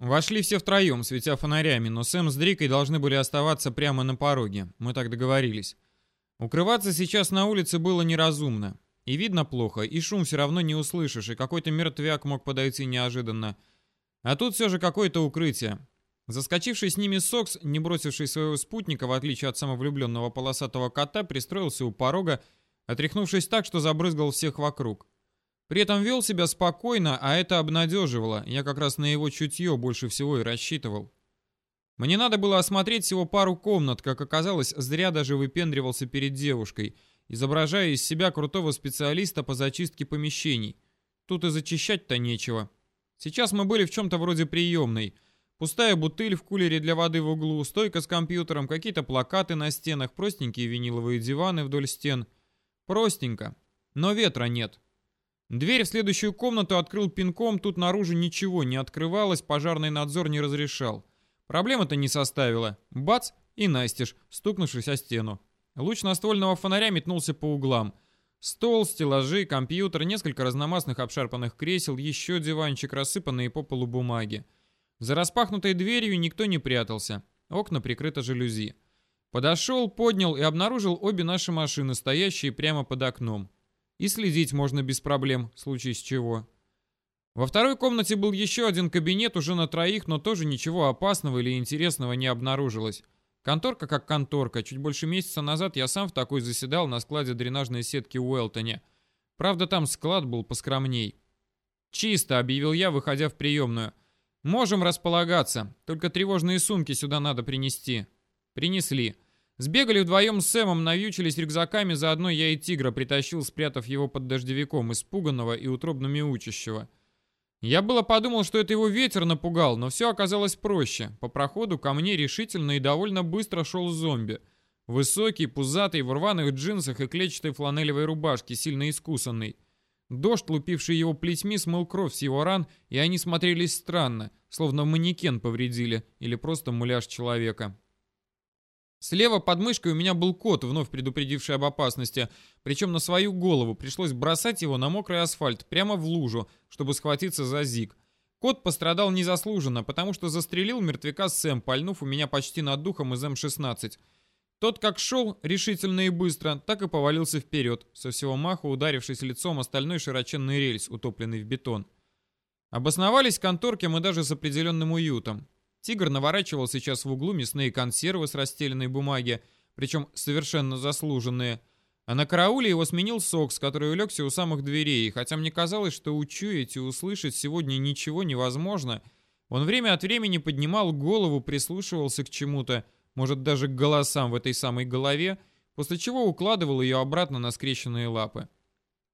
Вошли все втроем, светя фонарями, но Сэм с Дрикой должны были оставаться прямо на пороге. Мы так договорились. Укрываться сейчас на улице было неразумно. И видно плохо, и шум все равно не услышишь, и какой-то мертвяк мог подойти неожиданно. А тут все же какое-то укрытие. Заскочивший с ними Сокс, не бросивший своего спутника, в отличие от самовлюбленного полосатого кота, пристроился у порога, отряхнувшись так, что забрызгал всех вокруг. При этом вел себя спокойно, а это обнадеживало. Я как раз на его чутье больше всего и рассчитывал. Мне надо было осмотреть всего пару комнат, как оказалось, зря даже выпендривался перед девушкой, изображая из себя крутого специалиста по зачистке помещений. Тут и зачищать-то нечего. Сейчас мы были в чем-то вроде приемной — Пустая бутыль в кулере для воды в углу, стойка с компьютером, какие-то плакаты на стенах, простенькие виниловые диваны вдоль стен. Простенько. Но ветра нет. Дверь в следующую комнату открыл пинком, тут наружу ничего не открывалось, пожарный надзор не разрешал. Проблема-то не составила. Бац! И настежь, стукнувшись о стену. Луч настольного фонаря метнулся по углам. Стол, стеллажи, компьютер, несколько разномастных обшарпанных кресел, еще диванчик, рассыпанные по полу бумаги. За распахнутой дверью никто не прятался. Окна прикрыты жалюзи. Подошел, поднял и обнаружил обе наши машины, стоящие прямо под окном. И следить можно без проблем, в случае с чего. Во второй комнате был еще один кабинет уже на троих, но тоже ничего опасного или интересного не обнаружилось. Конторка как конторка. Чуть больше месяца назад я сам в такой заседал на складе дренажной сетки в Уэлтоне. Правда, там склад был поскромней. «Чисто», — объявил я, выходя в приемную. «Можем располагаться, только тревожные сумки сюда надо принести». «Принесли». Сбегали вдвоем с Сэмом, навьючились рюкзаками, заодно я и тигра притащил, спрятав его под дождевиком, испуганного и утробно мяучащего. Я было подумал, что это его ветер напугал, но все оказалось проще. По проходу ко мне решительно и довольно быстро шел зомби. Высокий, пузатый, в рваных джинсах и клетчатой фланелевой рубашке, сильно искусанный. Дождь, лупивший его плетьми, смыл кровь с его ран, и они смотрелись странно, словно манекен повредили или просто муляж человека. Слева под мышкой у меня был кот, вновь предупредивший об опасности, причем на свою голову пришлось бросать его на мокрый асфальт, прямо в лужу, чтобы схватиться за зиг. Кот пострадал незаслуженно, потому что застрелил мертвяка Сэм, пальнув у меня почти над духом из М-16. Тот как шел решительно и быстро, так и повалился вперед, со всего маха ударившись лицом о стальной широченный рельс, утопленный в бетон. Обосновались в конторке мы даже с определенным уютом. Тигр наворачивал сейчас в углу мясные консервы с расстеленной бумаги, причем совершенно заслуженные. А на карауле его сменил Сокс, который улегся у самых дверей, хотя мне казалось, что учуять и услышать сегодня ничего невозможно, он время от времени поднимал голову, прислушивался к чему-то, может даже к голосам в этой самой голове, после чего укладывал ее обратно на скрещенные лапы.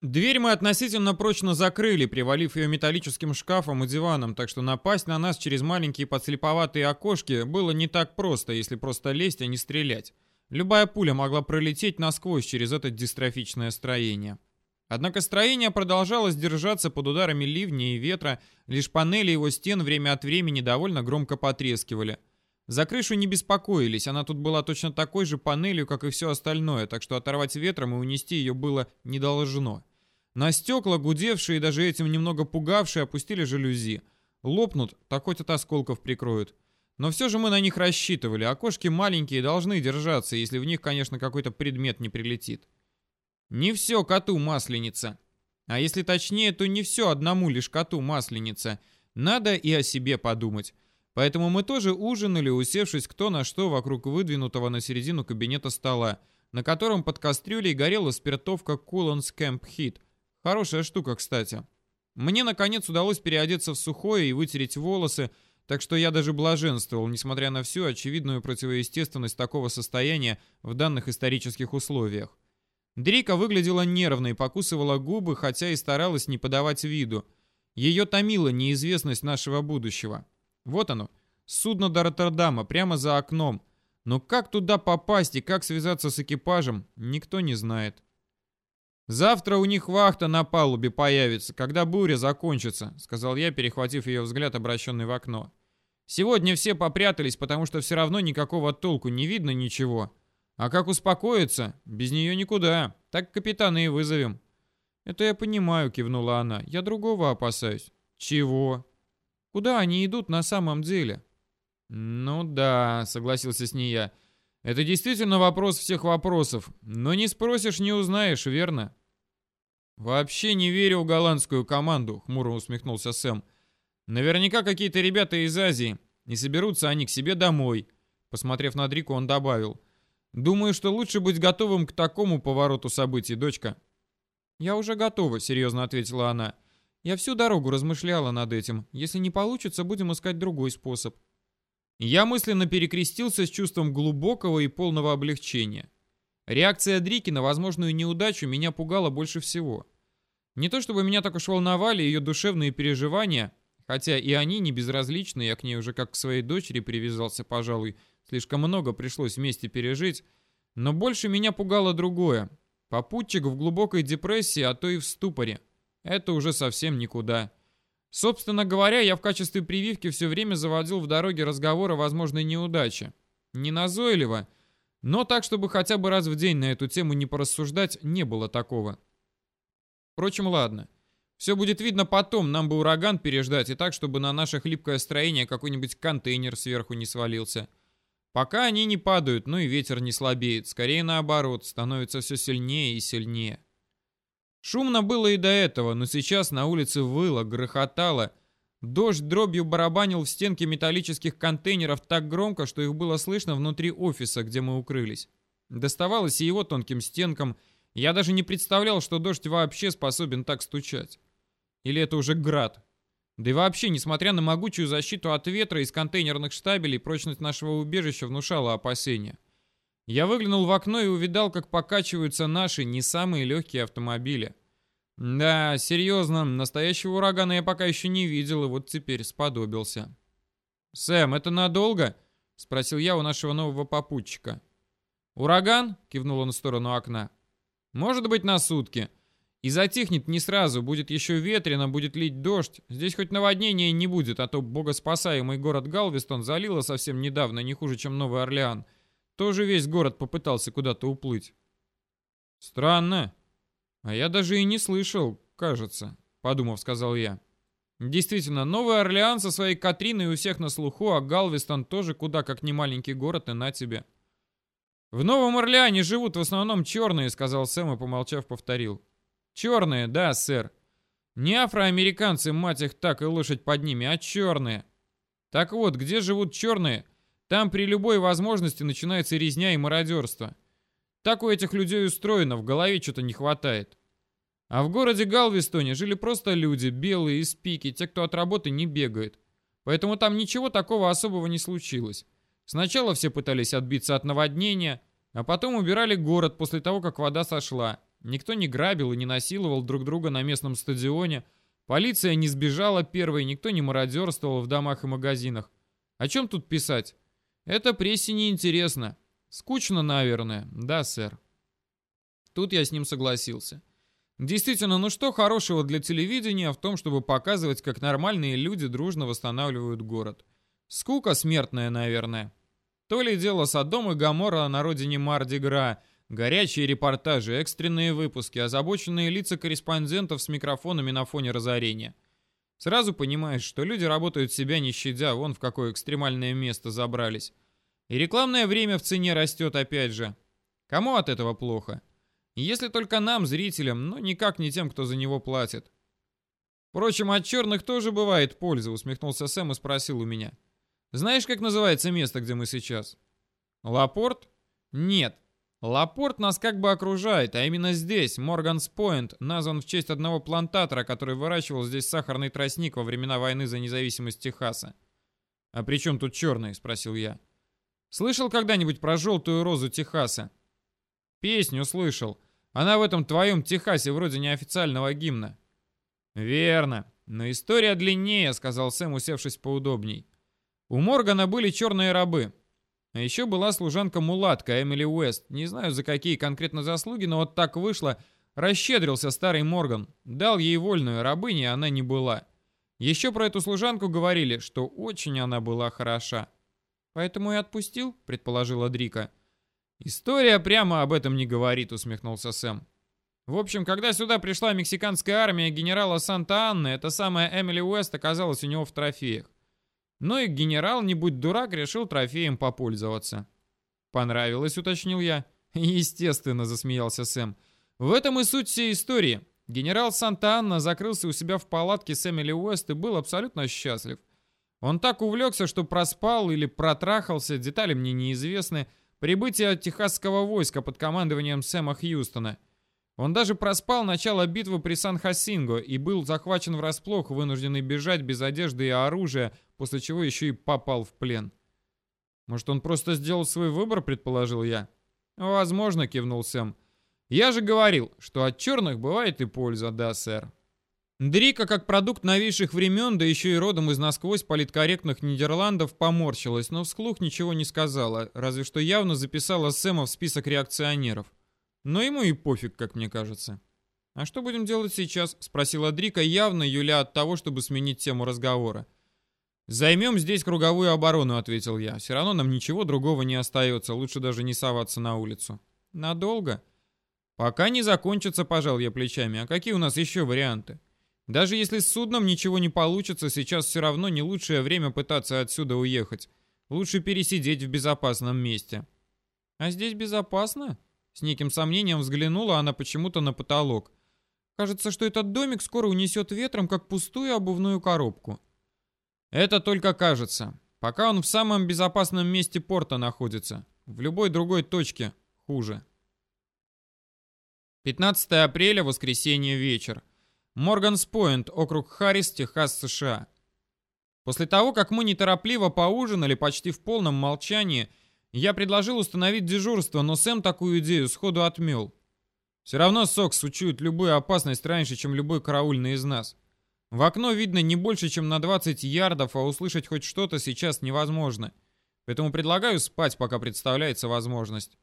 Дверь мы относительно прочно закрыли, привалив ее металлическим шкафом и диваном, так что напасть на нас через маленькие подслеповатые окошки было не так просто, если просто лезть, а не стрелять. Любая пуля могла пролететь насквозь через это дистрофичное строение. Однако строение продолжалось держаться под ударами ливня и ветра, лишь панели его стен время от времени довольно громко потрескивали – за крышу не беспокоились, она тут была точно такой же панелью, как и все остальное, так что оторвать ветром и унести ее было не должно. На стекла, гудевшие и даже этим немного пугавшие, опустили жалюзи. Лопнут, так хоть от осколков прикроют. Но все же мы на них рассчитывали. Окошки маленькие должны держаться, если в них, конечно, какой-то предмет не прилетит. Не все коту масленица. А если точнее, то не все одному лишь коту масленица. Надо и о себе подумать. Поэтому мы тоже ужинали, усевшись кто на что вокруг выдвинутого на середину кабинета стола, на котором под кастрюлей горела спиртовка Куланс Кэмп Хит. Хорошая штука, кстати. Мне, наконец, удалось переодеться в сухое и вытереть волосы, так что я даже блаженствовал, несмотря на всю очевидную противоестественность такого состояния в данных исторических условиях. Дрика выглядела нервной, покусывала губы, хотя и старалась не подавать виду. Ее томила неизвестность нашего будущего. Вот оно, судно до Роттердама, прямо за окном. Но как туда попасть и как связаться с экипажем, никто не знает. «Завтра у них вахта на палубе появится, когда буря закончится», сказал я, перехватив ее взгляд, обращенный в окно. «Сегодня все попрятались, потому что все равно никакого толку, не видно ничего. А как успокоиться? Без нее никуда. Так капитана и вызовем». «Это я понимаю», — кивнула она. «Я другого опасаюсь». «Чего?» Куда они идут на самом деле? Ну да, согласился с ней я. Это действительно вопрос всех вопросов. Но не спросишь, не узнаешь, верно? Вообще не верю в голландскую команду, хмуро усмехнулся Сэм. Наверняка какие-то ребята из Азии. И соберутся они к себе домой. Посмотрев на Дрику, он добавил. Думаю, что лучше быть готовым к такому повороту событий, дочка. Я уже готова, серьезно ответила она. Я всю дорогу размышляла над этим. Если не получится, будем искать другой способ. Я мысленно перекрестился с чувством глубокого и полного облегчения. Реакция Дрики на возможную неудачу меня пугала больше всего. Не то чтобы меня так уж волновали ее душевные переживания, хотя и они не безразличны, я к ней уже как к своей дочери привязался, пожалуй, слишком много пришлось вместе пережить, но больше меня пугало другое. Попутчик в глубокой депрессии, а то и в ступоре. Это уже совсем никуда. Собственно говоря, я в качестве прививки все время заводил в дороге разговоры о возможной неудаче. Не назойливо, но так, чтобы хотя бы раз в день на эту тему не порассуждать, не было такого. Впрочем, ладно. Все будет видно потом, нам бы ураган переждать, и так, чтобы на наше хлипкое строение какой-нибудь контейнер сверху не свалился. Пока они не падают, ну и ветер не слабеет, скорее наоборот, становится все сильнее и сильнее. Шумно было и до этого, но сейчас на улице выло, грохотало. Дождь дробью барабанил в стенки металлических контейнеров так громко, что их было слышно внутри офиса, где мы укрылись. Доставалось и его тонким стенкам. Я даже не представлял, что дождь вообще способен так стучать. Или это уже град? Да и вообще, несмотря на могучую защиту от ветра из контейнерных штабелей, прочность нашего убежища внушала опасения. Я выглянул в окно и увидал, как покачиваются наши не самые легкие автомобили. Да, серьезно, настоящего урагана я пока еще не видел, и вот теперь сподобился. «Сэм, это надолго?» — спросил я у нашего нового попутчика. «Ураган?» — кивнул он в сторону окна. «Может быть, на сутки. И затихнет не сразу, будет еще ветрено, будет лить дождь. Здесь хоть наводнения не будет, а то богоспасаемый город Галвестон залило совсем недавно, не хуже, чем Новый Орлеан. Тоже весь город попытался куда-то уплыть. Странно. А я даже и не слышал, кажется, подумав, сказал я. Действительно, Новый Орлеан со своей Катриной у всех на слуху, а Галвестон тоже куда как не маленький город и на тебе. В Новом Орлеане живут в основном черные, сказал Сэм и, помолчав, повторил. Черные, да, сэр. Не афроамериканцы, мать их так и лошадь под ними, а черные. Так вот, где живут черные, там при любой возможности начинается резня и мародерство. Так у этих людей устроено, в голове что-то не хватает. А в городе Галвестоне жили просто люди, белые, из пики, те, кто от работы не бегает. Поэтому там ничего такого особого не случилось. Сначала все пытались отбиться от наводнения, а потом убирали город после того, как вода сошла. Никто не грабил и не насиловал друг друга на местном стадионе. Полиция не сбежала первой, никто не мародерствовал в домах и магазинах. О чем тут писать? Это прессе не интересно. Скучно, наверное. Да, сэр. Тут я с ним согласился. Действительно, ну что хорошего для телевидения в том, чтобы показывать, как нормальные люди дружно восстанавливают город? Скука смертная, наверное. То ли дело Содом и Гоморра на родине Марди-Гра, горячие репортажи, экстренные выпуски, озабоченные лица корреспондентов с микрофонами на фоне разорения. Сразу понимаешь, что люди работают себя не щадя, вон в какое экстремальное место забрались. И рекламное время в цене растет опять же. Кому от этого плохо? Если только нам, зрителям, но никак не тем, кто за него платит. Впрочем, от черных тоже бывает польза, усмехнулся Сэм и спросил у меня. Знаешь, как называется место, где мы сейчас? Лапорт? Нет. Лапорт нас как бы окружает, а именно здесь, Морганс-Пойнт, назван в честь одного плантатора, который выращивал здесь сахарный тростник во времена войны за независимость Техаса. «А при чем тут черный?» — спросил я. «Слышал когда-нибудь про желтую розу Техаса?» «Песню слышал. Она в этом твоем Техасе вроде неофициального гимна». «Верно. Но история длиннее», — сказал Сэм, усевшись поудобней. «У Моргана были черные рабы. А еще была служанка-мулатка Эмили Уэст. Не знаю, за какие конкретно заслуги, но вот так вышло. Расщедрился старый Морган. Дал ей вольную, рабыней она не была. Еще про эту служанку говорили, что очень она была хороша. «Поэтому и отпустил?» — предположила Дрика. «История прямо об этом не говорит», — усмехнулся Сэм. В общем, когда сюда пришла мексиканская армия генерала Санта-Анны, эта самая Эмили Уэст оказалась у него в трофеях. Ну и генерал, не будь дурак, решил трофеем попользоваться. «Понравилось», — уточнил я. «Естественно», — засмеялся Сэм. «В этом и суть всей истории. Генерал Санта-Анна закрылся у себя в палатке с Эмили Уэст и был абсолютно счастлив. Он так увлекся, что проспал или протрахался, детали мне неизвестны, прибытие техасского войска под командованием Сэма Хьюстона. Он даже проспал начало битвы при Сан-Хасинго и был захвачен врасплох, вынужденный бежать без одежды и оружия, после чего еще и попал в плен. Может, он просто сделал свой выбор, предположил я. Возможно, кивнул Сэм. Я же говорил, что от черных бывает и польза, да, сэр. Дрика, как продукт новейших времен, да еще и родом из насквозь политкорректных Нидерландов, поморщилась, но вслух ничего не сказала, разве что явно записала Сэма в список реакционеров. Но ему и пофиг, как мне кажется. «А что будем делать сейчас?» — спросила Дрика, явно юля от того, чтобы сменить тему разговора. «Займем здесь круговую оборону», — ответил я. «Все равно нам ничего другого не остается, лучше даже не соваться на улицу». «Надолго?» «Пока не закончится, пожал я плечами. А какие у нас еще варианты? Даже если с судном ничего не получится, сейчас все равно не лучшее время пытаться отсюда уехать. Лучше пересидеть в безопасном месте». «А здесь безопасно?» С неким сомнением взглянула она почему-то на потолок. «Кажется, что этот домик скоро унесет ветром, как пустую обувную коробку». Это только кажется. Пока он в самом безопасном месте порта находится. В любой другой точке хуже. 15 апреля, воскресенье, вечер. Морганс-Пойнт, округ Харрис, Техас, США. После того, как мы неторопливо поужинали почти в полном молчании, я предложил установить дежурство, но Сэм такую идею сходу отмел. Все равно Сокс учует любую опасность раньше, чем любой караульный из нас. В окно видно не больше, чем на 20 ярдов, а услышать хоть что-то сейчас невозможно. Поэтому предлагаю спать, пока представляется возможность.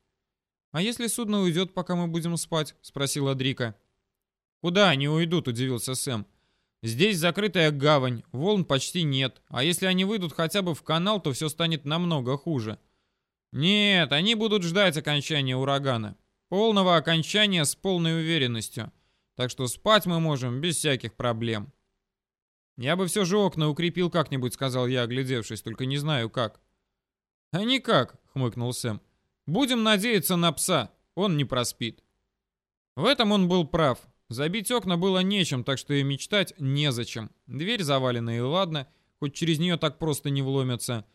«А если судно уйдет, пока мы будем спать?» — спросила Дрика. «Куда они уйдут?» — удивился Сэм. «Здесь закрытая гавань, волн почти нет, а если они выйдут хотя бы в канал, то все станет намного хуже». «Нет, они будут ждать окончания урагана. Полного окончания с полной уверенностью. Так что спать мы можем без всяких проблем». «Я бы все же окна укрепил как-нибудь», — сказал я, оглядевшись, «только не знаю как». «А никак», — хмыкнул Сэм. «Будем надеяться на пса, он не проспит». В этом он был прав. Забить окна было нечем, так что и мечтать незачем. Дверь завалена и ладно, хоть через нее так просто не вломятся.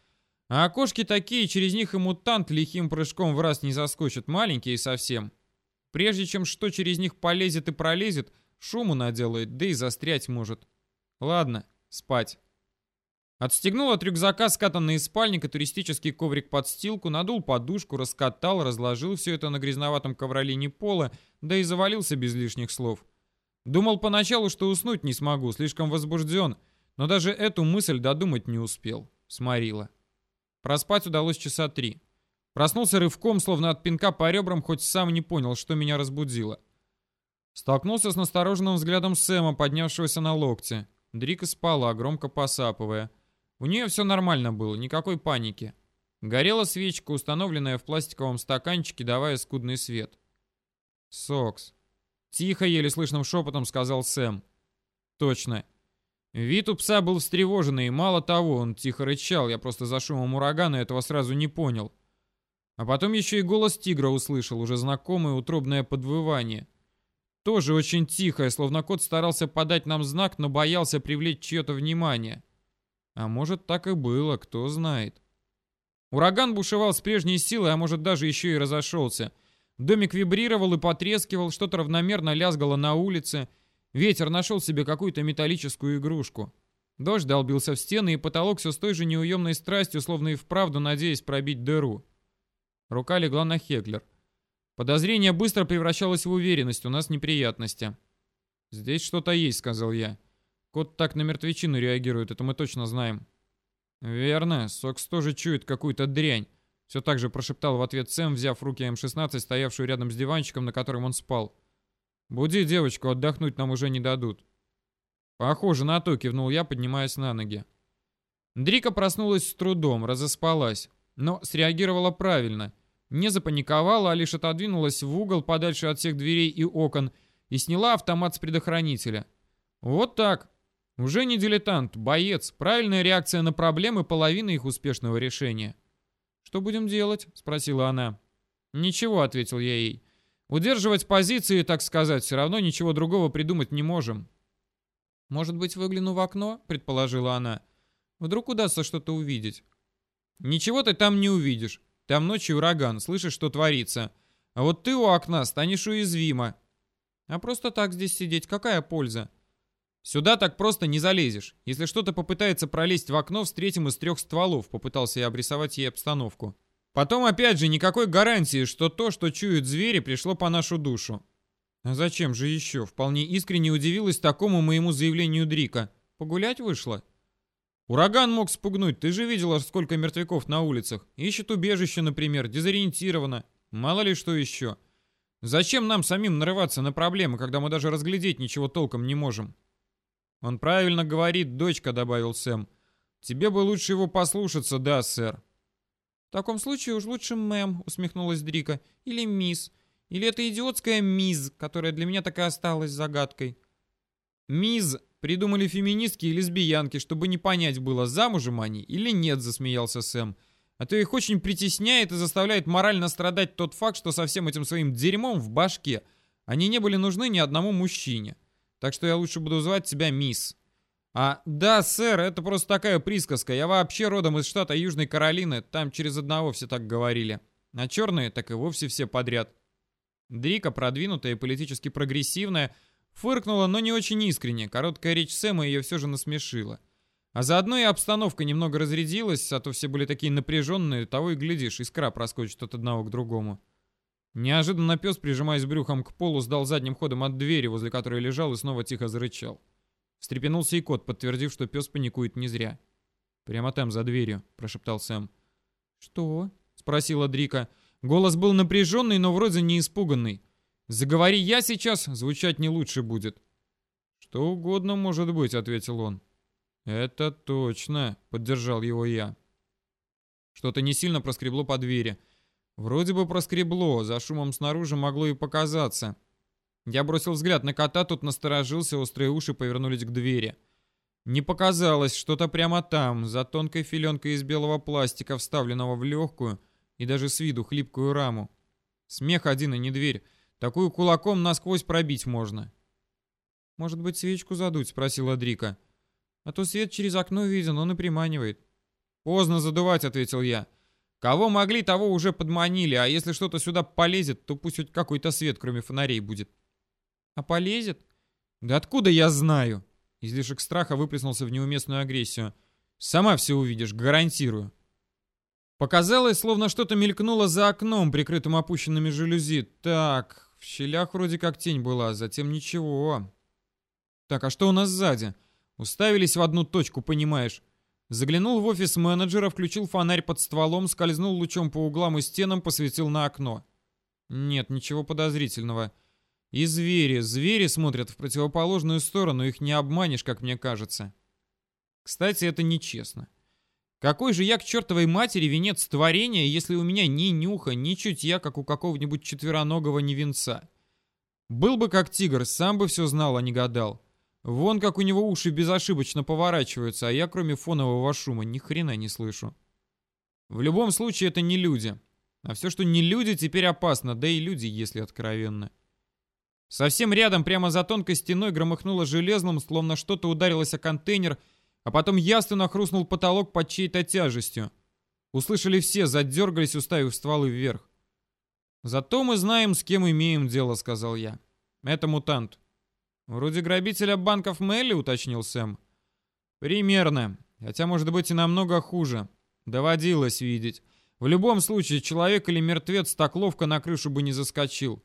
А окошки такие, через них и мутант лихим прыжком в раз не заскочит, маленькие совсем. Прежде чем что через них полезет и пролезет, шуму наделает, да и застрять может. Ладно, спать. Отстегнул от рюкзака скатанный из спальника туристический коврик-подстилку, надул подушку, раскатал, разложил все это на грязноватом ковролине пола, да и завалился без лишних слов. Думал поначалу, что уснуть не смогу, слишком возбужден, но даже эту мысль додумать не успел. Сморила. Проспать удалось часа три. Проснулся рывком, словно от пинка по ребрам, хоть сам не понял, что меня разбудило. Столкнулся с настороженным взглядом Сэма, поднявшегося на локте. Дрика спала, громко посапывая. У нее все нормально было, никакой паники. Горела свечка, установленная в пластиковом стаканчике, давая скудный свет. «Сокс». Тихо, еле слышным шепотом сказал Сэм. «Точно». Вид у пса был встревоженный, и мало того, он тихо рычал, я просто за шумом урагана этого сразу не понял. А потом еще и голос тигра услышал, уже знакомое утробное подвывание. Тоже очень тихое, словно кот старался подать нам знак, но боялся привлечь чье-то внимание. А может, так и было, кто знает. Ураган бушевал с прежней силой, а может, даже еще и разошелся. Домик вибрировал и потрескивал, что-то равномерно лязгало на улице. Ветер нашел себе какую-то металлическую игрушку. Дождь долбился в стены, и потолок все с той же неуемной страстью, словно и вправду надеясь пробить дыру. Рука легла на Хеглер. Подозрение быстро превращалось в уверенность, у нас неприятности. «Здесь что-то есть», — сказал я. «Кот так на мертвечину реагирует, это мы точно знаем». «Верно, Сокс тоже чует какую-то дрянь», — все так же прошептал в ответ Сэм, взяв в руки М-16, стоявшую рядом с диванчиком, на котором он спал. «Буди девочку, отдохнуть нам уже не дадут». «Похоже на то», — кивнул я, поднимаясь на ноги. Дрика проснулась с трудом, разоспалась, но среагировала правильно — не запаниковала, а лишь отодвинулась в угол подальше от всех дверей и окон и сняла автомат с предохранителя. Вот так. Уже не дилетант, боец. Правильная реакция на проблемы, половина их успешного решения. «Что будем делать?» — спросила она. «Ничего», — ответил я ей. «Удерживать позиции, так сказать, все равно ничего другого придумать не можем». «Может быть, выгляну в окно?» — предположила она. «Вдруг удастся что-то увидеть». «Ничего ты там не увидишь. Там ночью ураган, слышишь, что творится. А вот ты у окна станешь уязвима. А просто так здесь сидеть, какая польза? Сюда так просто не залезешь. Если что-то попытается пролезть в окно, встретим из трех стволов, попытался я обрисовать ей обстановку. Потом, опять же, никакой гарантии, что то, что чуют звери, пришло по нашу душу. А зачем же еще? Вполне искренне удивилась такому моему заявлению Дрика. Погулять вышла? Ураган мог спугнуть, ты же видела, сколько мертвяков на улицах. Ищет убежище, например, дезориентировано. Мало ли что еще. Зачем нам самим нарываться на проблемы, когда мы даже разглядеть ничего толком не можем? Он правильно говорит, дочка, добавил Сэм. Тебе бы лучше его послушаться, да, сэр. В таком случае уж лучше мэм, усмехнулась Дрика. Или мисс. Или это идиотская мисс, которая для меня так и осталась загадкой. Мисс Придумали феминистки и лесбиянки, чтобы не понять было, замужем они или нет, засмеялся Сэм. А то их очень притесняет и заставляет морально страдать тот факт, что со всем этим своим дерьмом в башке они не были нужны ни одному мужчине. Так что я лучше буду звать тебя мисс. А, да, сэр, это просто такая присказка. Я вообще родом из штата Южной Каролины, там через одного все так говорили. А черные так и вовсе все подряд. Дрика, продвинутая и политически прогрессивная, Фыркнула, но не очень искренне. Короткая речь Сэма ее все же насмешила. А заодно и обстановка немного разрядилась, а то все были такие напряженные, того и глядишь, искра проскочит от одного к другому. Неожиданно пес, прижимаясь брюхом к полу, сдал задним ходом от двери, возле которой лежал, и снова тихо зарычал. Встрепенулся и кот, подтвердив, что пес паникует не зря. «Прямо там, за дверью», — прошептал Сэм. «Что?» — спросила Дрика. Голос был напряженный, но вроде не испуганный. Заговори я сейчас, звучать не лучше будет. Что угодно может быть, ответил он. Это точно, поддержал его я. Что-то не сильно проскребло по двери. Вроде бы проскребло, за шумом снаружи могло и показаться. Я бросил взгляд на кота, тут насторожился, острые уши повернулись к двери. Не показалось, что-то прямо там, за тонкой филенкой из белого пластика, вставленного в легкую и даже с виду хлипкую раму. Смех один, и не дверь. Такую кулаком насквозь пробить можно. «Может быть, свечку задуть?» — спросила Дрика. «А то свет через окно виден, он и приманивает». «Поздно задувать», — ответил я. «Кого могли, того уже подманили, а если что-то сюда полезет, то пусть хоть какой-то свет, кроме фонарей, будет». «А полезет?» «Да откуда я знаю?» Излишек страха выплеснулся в неуместную агрессию. «Сама все увидишь, гарантирую». Показалось, словно что-то мелькнуло за окном, прикрытым опущенными жалюзи. Так, в щелях вроде как тень была, затем ничего. Так, а что у нас сзади? Уставились в одну точку, понимаешь. Заглянул в офис менеджера, включил фонарь под стволом, скользнул лучом по углам и стенам, посветил на окно. Нет, ничего подозрительного. И звери, звери смотрят в противоположную сторону, их не обманешь, как мне кажется. Кстати, это нечестно. Какой же я к чертовой матери венец творения, если у меня ни нюха, ни чутья, как у какого-нибудь четвероногого невенца? Был бы как тигр, сам бы все знал, а не гадал. Вон как у него уши безошибочно поворачиваются, а я кроме фонового шума ни хрена не слышу. В любом случае это не люди. А все, что не люди, теперь опасно, да и люди, если откровенно. Совсем рядом, прямо за тонкой стеной, громыхнуло железным, словно что-то ударилось о контейнер — а потом ясно хрустнул потолок под чьей-то тяжестью. Услышали все, задергались, уставив стволы вверх. «Зато мы знаем, с кем имеем дело», — сказал я. «Это мутант». «Вроде грабителя банков Мелли», — уточнил Сэм. «Примерно. Хотя, может быть, и намного хуже. Доводилось видеть. В любом случае, человек или мертвец так ловко на крышу бы не заскочил».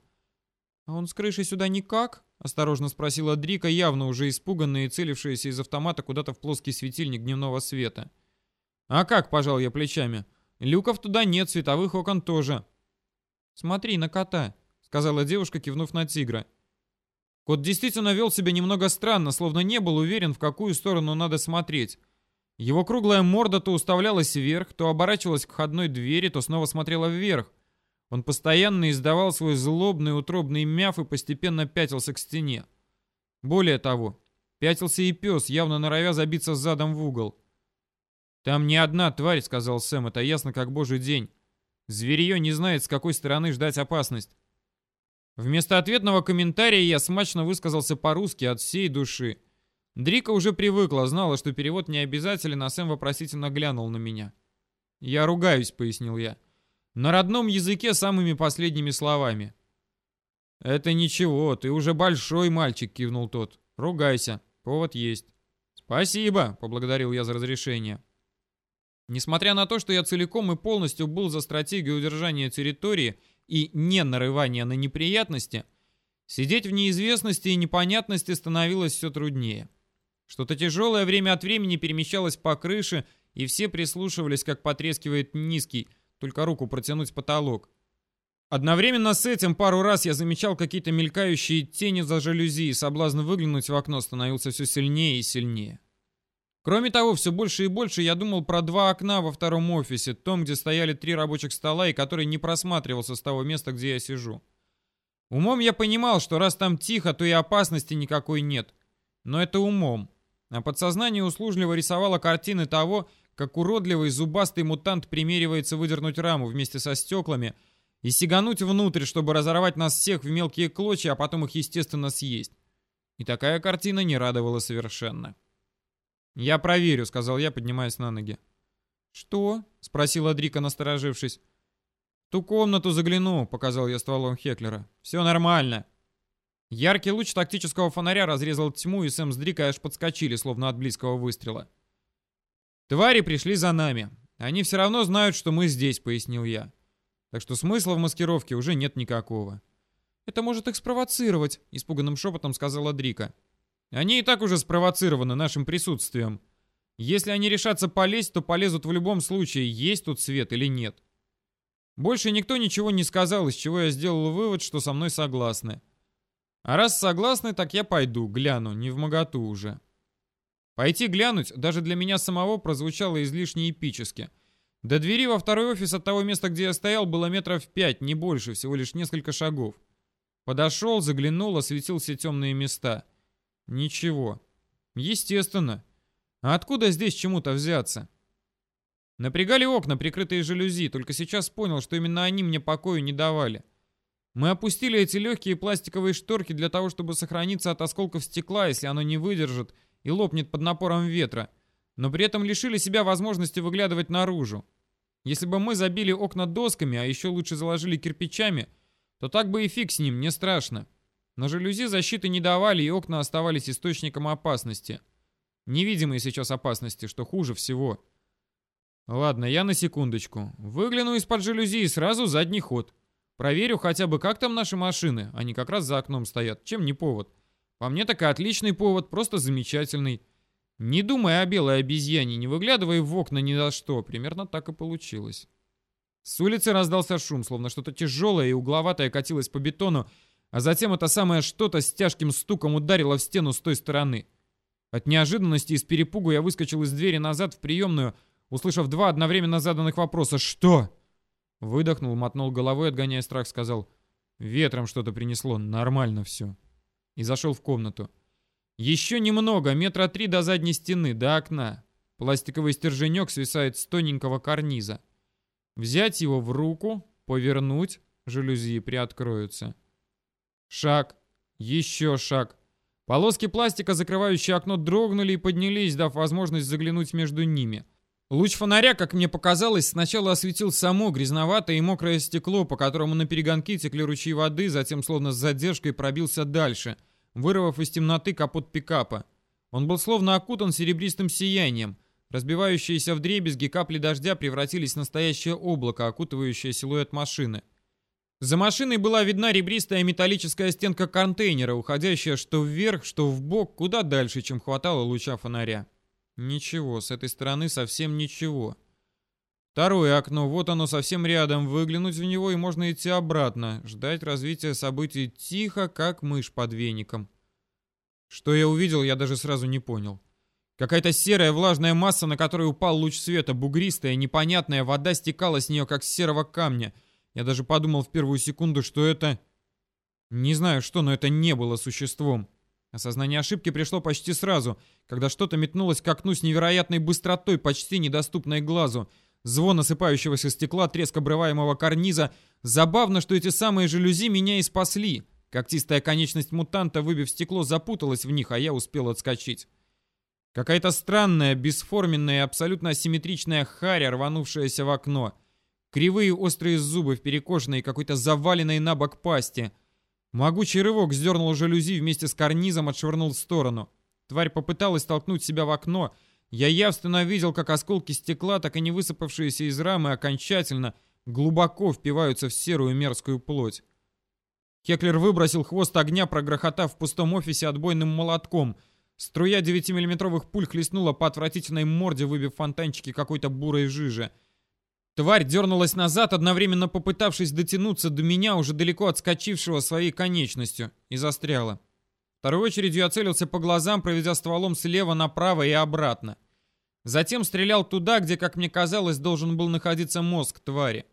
«А он с крыши сюда никак?» Осторожно спросила Дрика, явно уже испуганная и целившаяся из автомата куда-то в плоский светильник дневного света. «А как?» – пожал я плечами. «Люков туда нет, световых окон тоже». «Смотри на кота», — сказала девушка, кивнув на тигра. Кот действительно вел себя немного странно, словно не был уверен, в какую сторону надо смотреть. Его круглая морда то уставлялась вверх, то оборачивалась к входной двери, то снова смотрела вверх. Он постоянно издавал свой злобный утробный мяв и постепенно пятился к стене. Более того, пятился и пес, явно норовя забиться задом в угол. «Там не одна тварь», — сказал Сэм, — «это ясно как божий день. Зверье не знает, с какой стороны ждать опасность». Вместо ответного комментария я смачно высказался по-русски от всей души. Дрика уже привыкла, знала, что перевод не обязателен, а Сэм вопросительно глянул на меня. «Я ругаюсь», — пояснил я. «На родном языке самыми последними словами». «Это ничего, ты уже большой мальчик», — кивнул тот. «Ругайся, повод есть». «Спасибо», — поблагодарил я за разрешение. Несмотря на то, что я целиком и полностью был за стратегию удержания территории и не нарывания на неприятности, сидеть в неизвестности и непонятности становилось все труднее. Что-то тяжелое время от времени перемещалось по крыше, и все прислушивались, как потрескивает низкий, только руку протянуть потолок. Одновременно с этим пару раз я замечал какие-то мелькающие тени за жалюзи, и соблазн выглянуть в окно становился все сильнее и сильнее. Кроме того, все больше и больше я думал про два окна во втором офисе, том, где стояли три рабочих стола и который не просматривался с того места, где я сижу. Умом я понимал, что раз там тихо, то и опасности никакой нет. Но это умом. А подсознание услужливо рисовало картины того, как уродливый зубастый мутант примеривается выдернуть раму вместе со стеклами и сигануть внутрь, чтобы разорвать нас всех в мелкие клочья, а потом их, естественно, съесть. И такая картина не радовала совершенно. «Я проверю», — сказал я, поднимаясь на ноги. «Что?» — спросила Дрика, насторожившись. «В ту комнату загляну», — показал я стволом Хеклера. «Все нормально». Яркий луч тактического фонаря разрезал тьму, и Сэм с Дрикой аж подскочили, словно от близкого выстрела. «Твари пришли за нами. Они все равно знают, что мы здесь», — пояснил я. «Так что смысла в маскировке уже нет никакого». «Это может их спровоцировать», — испуганным шепотом сказала Дрика. «Они и так уже спровоцированы нашим присутствием. Если они решатся полезть, то полезут в любом случае, есть тут свет или нет». Больше никто ничего не сказал, из чего я сделал вывод, что со мной согласны. А раз согласны, так я пойду, гляну, не в моготу уже. Пойти глянуть даже для меня самого прозвучало излишне эпически. До двери во второй офис от того места, где я стоял, было метров пять, не больше, всего лишь несколько шагов. Подошел, заглянул, осветил все темные места. Ничего. Естественно. А откуда здесь чему-то взяться? Напрягали окна, прикрытые жалюзи, только сейчас понял, что именно они мне покою не давали. Мы опустили эти легкие пластиковые шторки для того, чтобы сохраниться от осколков стекла, если оно не выдержит и лопнет под напором ветра, но при этом лишили себя возможности выглядывать наружу. Если бы мы забили окна досками, а еще лучше заложили кирпичами, то так бы и фиг с ним, не страшно. Но жалюзи защиты не давали, и окна оставались источником опасности. Невидимые сейчас опасности, что хуже всего. Ладно, я на секундочку. Выгляну из-под жалюзи и сразу задний ход. Проверю хотя бы, как там наши машины. Они как раз за окном стоят. Чем не повод? По мне так и отличный повод, просто замечательный. Не думай о белой обезьяне, не выглядывай в окна ни за что. Примерно так и получилось. С улицы раздался шум, словно что-то тяжелое и угловатое катилось по бетону, а затем это самое что-то с тяжким стуком ударило в стену с той стороны. От неожиданности и с перепугу я выскочил из двери назад в приемную, услышав два одновременно заданных вопроса «Что?». Выдохнул, мотнул головой, отгоняя страх, сказал «Ветром что-то принесло, нормально все». И зашел в комнату. Еще немного, метра три до задней стены, до окна. Пластиковый стерженек свисает с тоненького карниза. Взять его в руку, повернуть, жалюзи приоткроются. Шаг, еще шаг. Полоски пластика, закрывающие окно, дрогнули и поднялись, дав возможность заглянуть между ними. Луч фонаря, как мне показалось, сначала осветил само грязноватое и мокрое стекло, по которому на перегонки текли ручьи воды, затем словно с задержкой пробился дальше, вырвав из темноты капот пикапа. Он был словно окутан серебристым сиянием. Разбивающиеся вдребезги капли дождя превратились в настоящее облако, окутывающее силуэт машины. За машиной была видна ребристая металлическая стенка контейнера, уходящая что вверх, что в бок, куда дальше, чем хватало луча фонаря. Ничего, с этой стороны совсем ничего. Второе окно, вот оно совсем рядом, выглянуть в него и можно идти обратно, ждать развития событий тихо, как мышь под веником. Что я увидел, я даже сразу не понял. Какая-то серая влажная масса, на которой упал луч света, бугристая, непонятная, вода стекала с нее, как с серого камня. Я даже подумал в первую секунду, что это... Не знаю что, но это не было существом. Осознание ошибки пришло почти сразу, когда что-то метнулось к окну с невероятной быстротой, почти недоступной глазу. Звон осыпающегося стекла, треск обрываемого карниза. Забавно, что эти самые жалюзи меня и спасли. Когтистая конечность мутанта, выбив стекло, запуталась в них, а я успел отскочить. Какая-то странная, бесформенная абсолютно асимметричная харя, рванувшаяся в окно. Кривые острые зубы в перекошенной какой-то заваленной на бок пасти. Могучий рывок сдернул жалюзи вместе с карнизом, отшвырнул в сторону. Тварь попыталась толкнуть себя в окно. Я явственно видел, как осколки стекла, так и не высыпавшиеся из рамы, окончательно, глубоко впиваются в серую мерзкую плоть. Хеклер выбросил хвост огня, прогрохотав в пустом офисе отбойным молотком — Струя 9-миллиметровых пуль хлестнула по отвратительной морде, выбив фонтанчики какой-то бурой жижи. Тварь дернулась назад, одновременно попытавшись дотянуться до меня, уже далеко отскочившего своей конечностью, и застряла. Второй очередью я целился по глазам, проведя стволом слева направо и обратно. Затем стрелял туда, где, как мне казалось, должен был находиться мозг твари.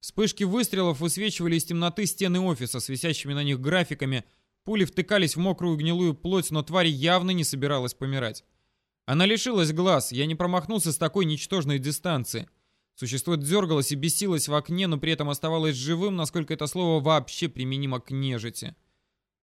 Вспышки выстрелов высвечивали из темноты стены офиса с висящими на них графиками — Пули втыкались в мокрую гнилую плоть, но тварь явно не собиралась помирать. Она лишилась глаз, я не промахнулся с такой ничтожной дистанции. Существо дергалось и бесилось в окне, но при этом оставалось живым, насколько это слово вообще применимо к нежити.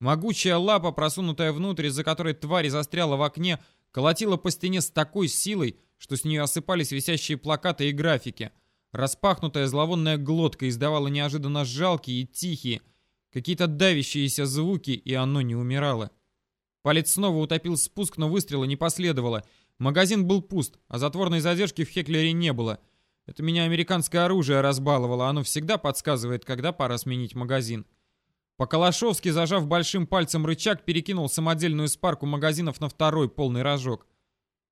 Могучая лапа, просунутая внутрь, из-за которой тварь застряла в окне, колотила по стене с такой силой, что с нее осыпались висящие плакаты и графики. Распахнутая зловонная глотка издавала неожиданно жалкие и тихие, Какие-то давящиеся звуки, и оно не умирало. Палец снова утопил спуск, но выстрела не последовало. Магазин был пуст, а затворной задержки в Хеклере не было. Это меня американское оружие разбаловало, оно всегда подсказывает, когда пора сменить магазин. По-калашовски, зажав большим пальцем рычаг, перекинул самодельную спарку магазинов на второй полный рожок.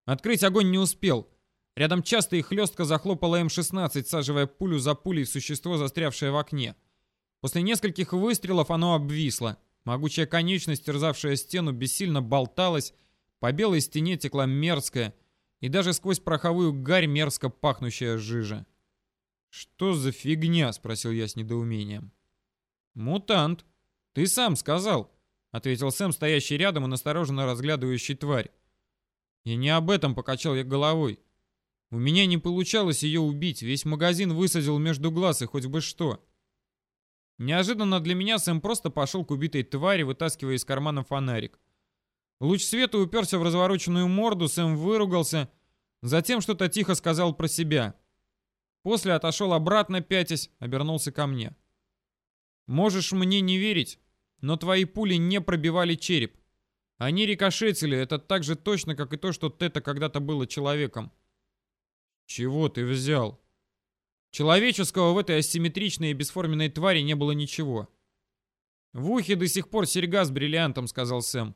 Открыть огонь не успел. Рядом часто и хлестко захлопала М-16, саживая пулю за пулей в существо, застрявшее в окне. После нескольких выстрелов оно обвисло. Могучая конечность, терзавшая стену, бессильно болталась, по белой стене текла мерзкая, и даже сквозь пороховую гарь мерзко пахнущая жижа. «Что за фигня?» — спросил я с недоумением. «Мутант. Ты сам сказал», — ответил Сэм, стоящий рядом и настороженно разглядывающий тварь. «Я не об этом покачал я головой. У меня не получалось ее убить, весь магазин высадил между глаз и хоть бы что». Неожиданно для меня Сэм просто пошел к убитой твари, вытаскивая из кармана фонарик. Луч света уперся в развороченную морду, Сэм выругался, затем что-то тихо сказал про себя. После отошел обратно, пятясь, обернулся ко мне. «Можешь мне не верить, но твои пули не пробивали череп. Они рикошетили, это так же точно, как и то, что Тета когда-то было человеком». «Чего ты взял?» Человеческого в этой асимметричной и бесформенной твари не было ничего. «В ухе до сих пор серьга с бриллиантом», — сказал Сэм.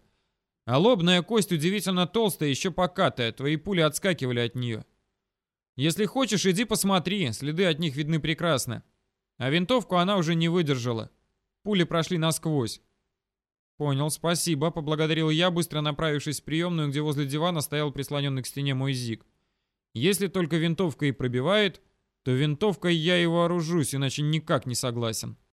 «А лобная кость удивительно толстая, еще покатая, твои пули отскакивали от нее. Если хочешь, иди посмотри, следы от них видны прекрасно. А винтовку она уже не выдержала. Пули прошли насквозь». «Понял, спасибо», — поблагодарил я, быстро направившись в приемную, где возле дивана стоял прислоненный к стене мой зиг. «Если только винтовка и пробивает, то винтовкой я и вооружусь, иначе никак не согласен.